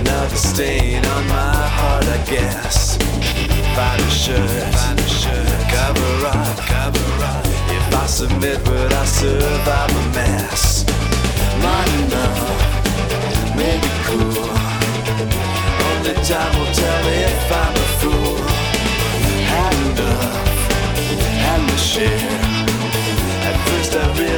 Another stain on my heart, I guess. Find a shirt, cover up. If I submit, would I survive a mess? Not maybe cool. Only time will tell if I'm a fool. Had enough, had my share. At first I really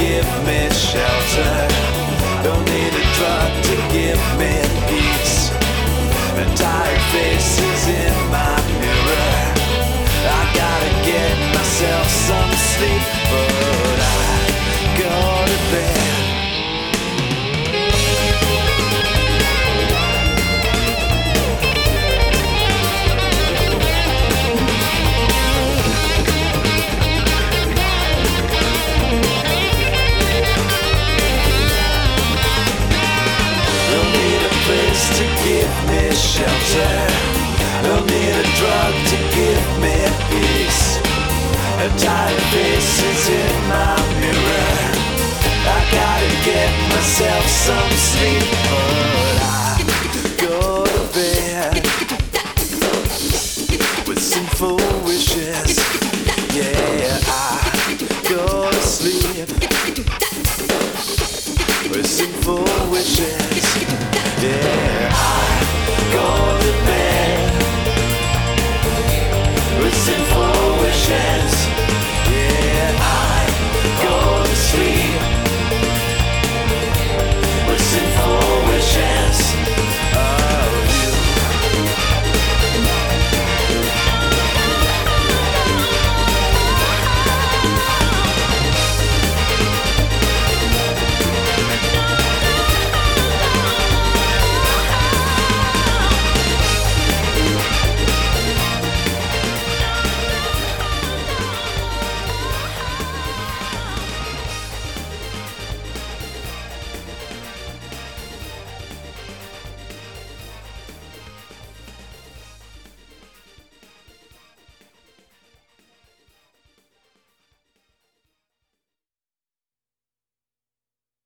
give me shelter. Don't need a drug to give me peace. Shelter. Don't need a drug to give me peace. A tired face is in my mirror. I gotta get myself some sleep, but I go to bed with sinful wishes. Yeah, I go to sleep with sinful wishes. Yeah.